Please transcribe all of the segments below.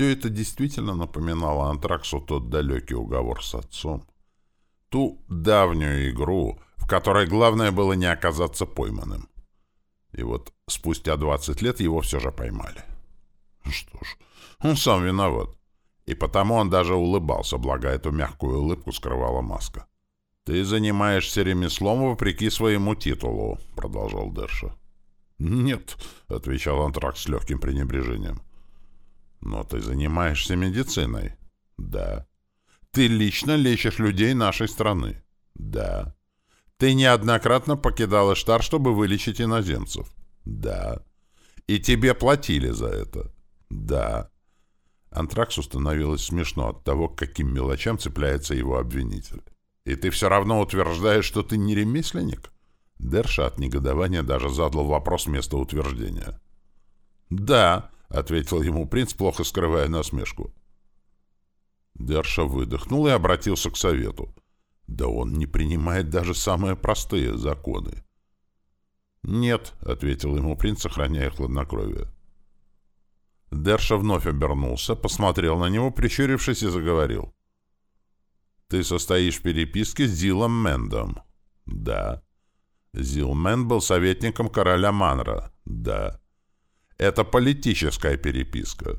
Все это действительно напоминало Антраксу тот далекий уговор с отцом. Ту давнюю игру, в которой главное было не оказаться пойманным. И вот спустя 20 лет его все же поймали. Что ж, он сам виноват. И потому он даже улыбался, благо эту мягкую улыбку скрывала маска. «Ты занимаешься ремеслом вопреки своему титулу», — продолжал Дерша. «Нет», — отвечал Антрак с легким пренебрежением. «Но ты занимаешься медициной?» «Да». «Ты лично лечишь людей нашей страны?» «Да». «Ты неоднократно покидал Эштар, чтобы вылечить иноземцев?» «Да». «И тебе платили за это?» «Да». Антраксу становилось смешно от того, к каким мелочам цепляется его обвинитель. «И ты все равно утверждаешь, что ты не ремесленник?» Дерша от негодования даже задал вопрос вместо утверждения. «Да», — ответил ему принц, плохо скрывая насмешку. Дерша выдохнул и обратился к совету. «Да он не принимает даже самые простые законы». «Нет», — ответил ему принц, сохраняя хладнокровие. Дерша вновь обернулся, посмотрел на него, прищурившись, и заговорил. «Ты состоишь в переписке с Дилом Мендом?» «Да». Зилмен был советником короля Манра. Да. Это политическая переписка.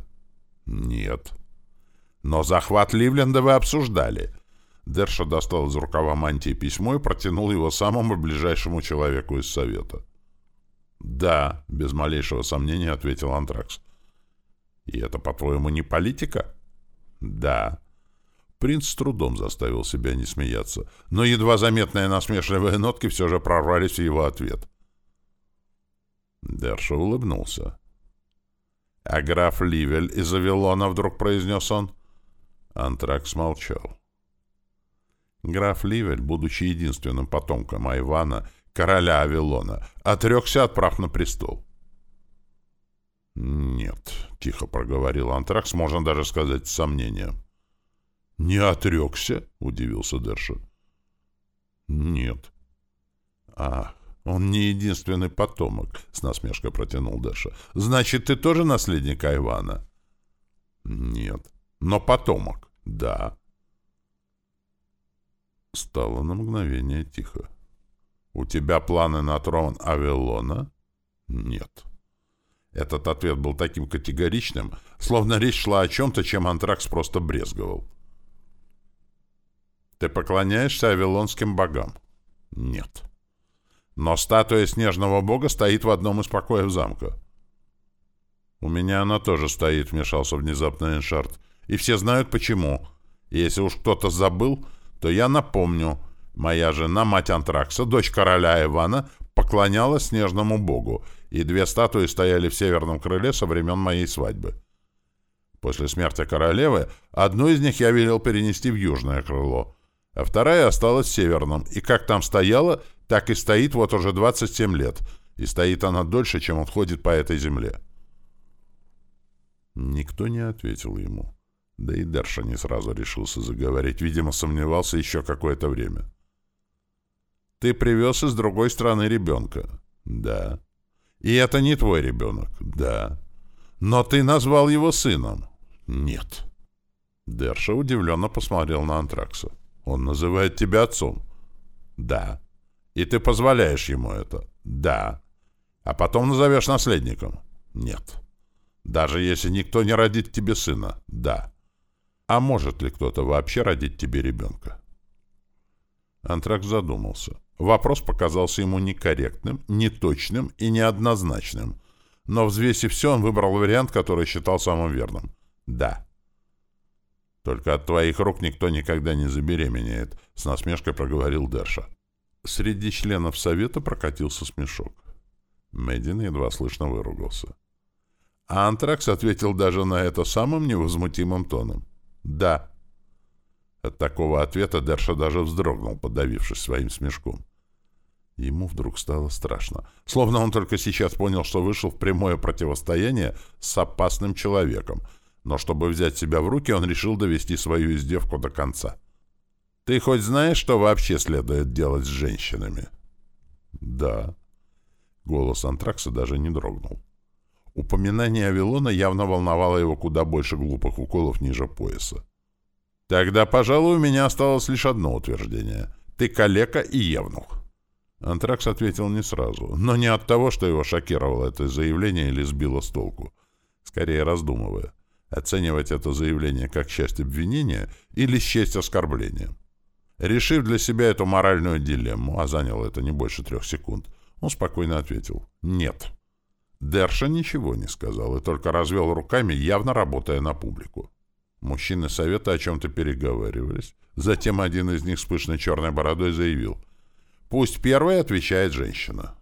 Нет. Но захват Ливленда вы обсуждали. Дерша достал из рукава мантии письмо и протянул его самому ближайшему человеку из совета. «Да», — без малейшего сомнения ответил Антракс. «И это, по-твоему, не политика?» «Да». Принц с трудом заставил себя не смеяться, но едва заметные насмешливые нотки все же прорвались в его ответ. Дерша улыбнулся. «А граф Ливель из Авилона вдруг произнес он?» Антракс молчал. Граф Ливель, будучи единственным потомком Айвана, короля Авилона, отрекся от прав на престол. «Нет», — тихо проговорил Антракс, можно даже сказать с сомнением. «Не отрекся?» — удивился Дерша. «Нет». «Ах, он не единственный потомок», — с насмешкой протянул Дерша. «Значит, ты тоже наследник Айвана?» «Нет». «Но потомок?» «Да». Стало на мгновение тихо. «У тебя планы на трон Авелона?» «Нет». Этот ответ был таким категоричным, словно речь шла о чем-то, чем Антракс просто брезговал. Ты поклоняешься авилонским богам? Нет. Но статуя снежного бога стоит в одном из покоев замка. У меня она тоже стоит, вмешался внезапно Эншард. И все знают почему. если уж кто-то забыл, то я напомню. Моя жена, мать Антракса, дочь короля Ивана, поклонялась снежному богу, и две статуи стояли в северном крыле со времен моей свадьбы. После смерти королевы одну из них я велел перенести в южное крыло, а вторая осталась в Северном, и как там стояла, так и стоит вот уже 27 лет, и стоит она дольше, чем он ходит по этой земле. Никто не ответил ему. Да и Дерша не сразу решился заговорить, видимо, сомневался еще какое-то время. «Ты привез из другой страны ребенка?» «Да». «И это не твой ребенок?» «Да». «Но ты назвал его сыном?» «Нет». Дерша удивленно посмотрел на Антракса. Он называет тебя отцом? Да. И ты позволяешь ему это? Да. А потом назовешь наследником? Нет. Даже если никто не родит тебе сына? Да. А может ли кто-то вообще родить тебе ребенка? Антракс задумался. Вопрос показался ему некорректным, неточным и неоднозначным. Но, взвесив все, он выбрал вариант, который считал самым верным. Да. Только от твоих рук никто никогда не забеременеет, — с насмешкой проговорил Дерша. Среди членов совета прокатился смешок. Мэддин едва слышно выругался. А Антракс ответил даже на это самым невозмутимым тоном. «Да». От такого ответа Дерша даже вздрогнул, подавившись своим смешком. Ему вдруг стало страшно. Словно он только сейчас понял, что вышел в прямое противостояние с опасным человеком — но чтобы взять себя в руки, он решил довести свою издевку до конца. «Ты хоть знаешь, что вообще следует делать с женщинами?» «Да». Голос Антракса даже не дрогнул. Упоминание Авилона явно волновало его куда больше глупых уколов ниже пояса. «Тогда, пожалуй, у меня осталось лишь одно утверждение. Ты калека и евнух». Антракс ответил не сразу, но не от того, что его шокировало это заявление или сбило с толку. Скорее раздумывая, оценивать это заявление как часть обвинения или часть оскорбления. Решив для себя эту моральную дилемму, а заняло это не больше трех секунд, он спокойно ответил «нет». Дерша ничего не сказал и только развел руками, явно работая на публику. Мужчины совета о чем-то переговаривались. Затем один из них с пышной черной бородой заявил «Пусть первой отвечает женщина».